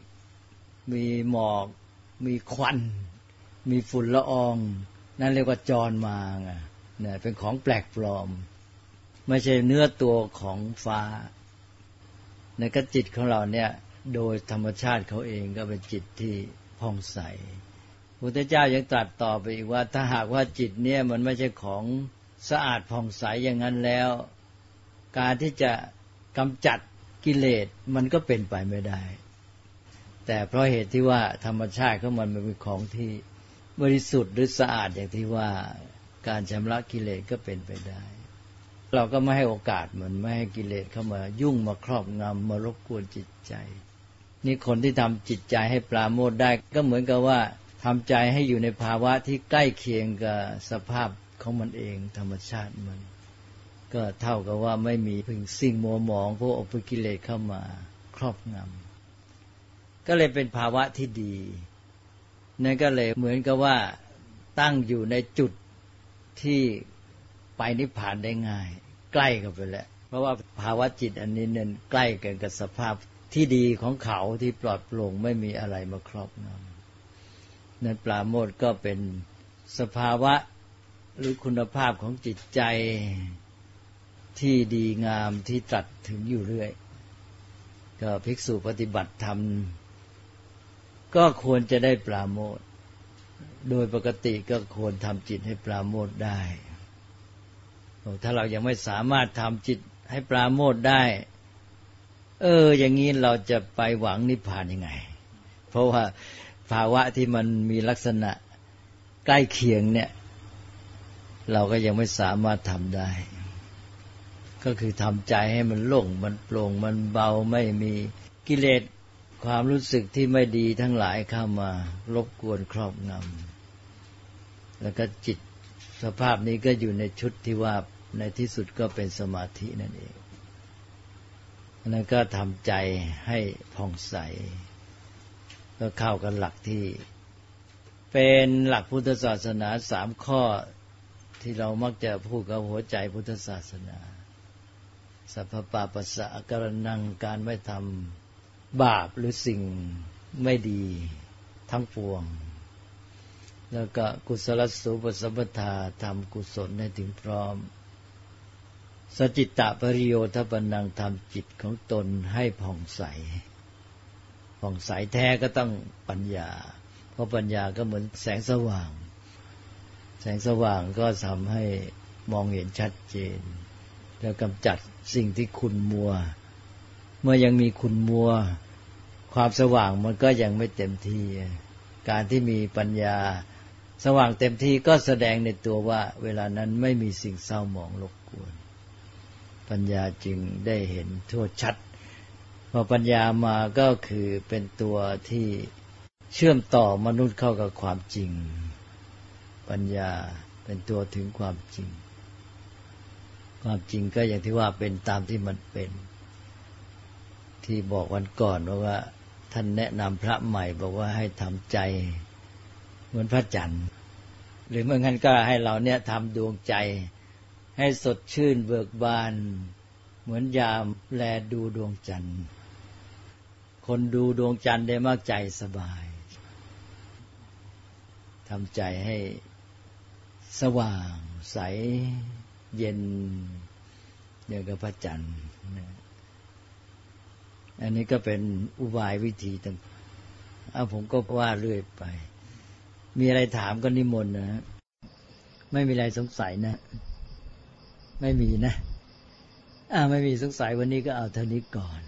มีหมอก มีควัน มีฝุ่นละออง นั่นเรียกว่าจรมาไงเนี่ยเป็นของแปลกปลอม ไม่ใช่เนื้อตัวของฟ้าในกจิตของเราเนี่ย โดยธรรมชาติเขาเองก็เป็นจิตที่ผ่องใสพุทธเจ้ายังตรัสต่อไปอีกว่า ถ้าหากว่าจิตเนี่ยมันไม่ใช่ของ สะอาดผ่องใสอย่างนั้นแล้ว การที่จะกำจัดกิเลสมันก็เป็นไปไม่ได้ แต่เพราะเหตุที่ว่าธรรมชาติของมันมันเป็นของที่บริสุทธิ์หรือสะอาดอย่างที่ว่าการชำระกิเลสก็เป็นไปได้ เราก็ไม่ให้โอกาสเหมือนไม่ให้กิเลสเข้ามายุ่งมาครอบงำมารบกวนจิตใจ นี่คนที่ทำจิตใจให้ปราโมทได้ ก็เหมือนกับว่าทำใจให้อยู่ในภาวะที่ใกล้เคียงกับสภาพ ของมันเองธรรมชาติมัน ก็เท่ากับว่าไม่มีพึงสิ่งมัวหมองพวกอภกิเลสเข้ามาครอบงำก็เลยเป็นภาวะที่ดีนั่นก็เลยเหมือนกับว่าตั้งอยู่ในจุดที่ไปนิพพานได้ง่าย ใกล้กันไปแล้วเพราะว่าภาวะจิตอันนี้เน้นใกล้กันกับสภาพที่ดีของเขาที่ปลอดโปร่งไม่มีอะไรมาครอบงำนั้นปราโมทก็เป็นสภาวะ หรือคุณภาพของจิตใจที่ดีงามที่ตรัสถึงอยู่เรื่อย ก็ภิกษุปฏิบัติธรรม ก็ควรจะได้ปราโมทโดยปกติก็ควรทำจิตให้ปราโมทได้ ถ้าเรายังไม่สามารถทำจิตให้ปราโมทได้ เออ อย่างนี้เราจะไปหวังนิพพานยังไง เพราะว่าภาวะที่มันมีลักษณะใกล้เคียงเนี่ย เราก็ยังไม่สามารถทำได้ ก็คือทำใจให้มันโล่งมันโปร่งมันเบาไม่มีกิเลสความรู้สึกที่ไม่ดีทั้งหลายเข้ามารบกวนครอบงำแล้วก็จิตสภาพนี้ก็อยู่ในชุดที่ว่าในที่สุดก็เป็นสมาธินั่นเองนั้นก็ทำใจให้ผ่องใส ก็เข้ากันหลักที่ เป็นหลักพุทธศาสนาสามข้อ ที่เรามักจะพูดกับหัวใจพุทธศาสนา สัพพปาปัสสะกรนังการไม่ทำบาปหรือสิ่งไม่ดีทั้งปวง แล้วก็กุศลสุปสัมปทาทำกุศลให้ถึงพร้อม สจิตตะปริโยทปนังทำจิตของตนให้ผ่องใส ผ่องใสแท้ก็ต้องปัญญา เพราะปัญญาก็เหมือนแสงสว่าง แสงสว่างก็ทำให้มองเห็นชัดเจน แล้วกำจัดสิ่งที่คุณมัว เมื่อยังมีคุณมัว ความสว่างมันก็ยังไม่เต็มที่ การที่มีปัญญา สว่างเต็มที่ก็แสดงในตัวว่า เวลานั้นไม่มีสิ่งเศร้าหมองรบกวน ปัญญาจึงได้เห็นทั่วชัดพอปัญญามาก็คือเป็นตัวที่เชื่อมต่อมนุษย์เข้ากับความจริง ปัญญาเป็นตัวถึงความจริง ความจริงก็อย่างที่ว่าเป็นตามที่มันเป็น ที่บอกวันก่อนว่า ท่านแนะนำพระใหม่บอกว่าให้ทำใจ เหมือนพระจันทร์หรือเมื่องั้นก็ให้เราเนี่ยทำดวงใจ ให้สดชื่นเบิกบาน เหมือนยามแลดูดวงจันทร์คนดูดวงจันทร์ได้มากใจสบายทำใจให้ สว่าง ใสเย็นเนี่ยกับพระจันทร์อันนี้ก็เป็นอุบายวิธีต่างเอาผมก็ว่าเรื่อยไป มีอะไรถามก็นิมนต์นะ ไม่มีอะไรสงสัยนะ ไม่มีนะ อ่าไม่มีสงสัยวันนี้ก็เอาเท่านี้ก่อน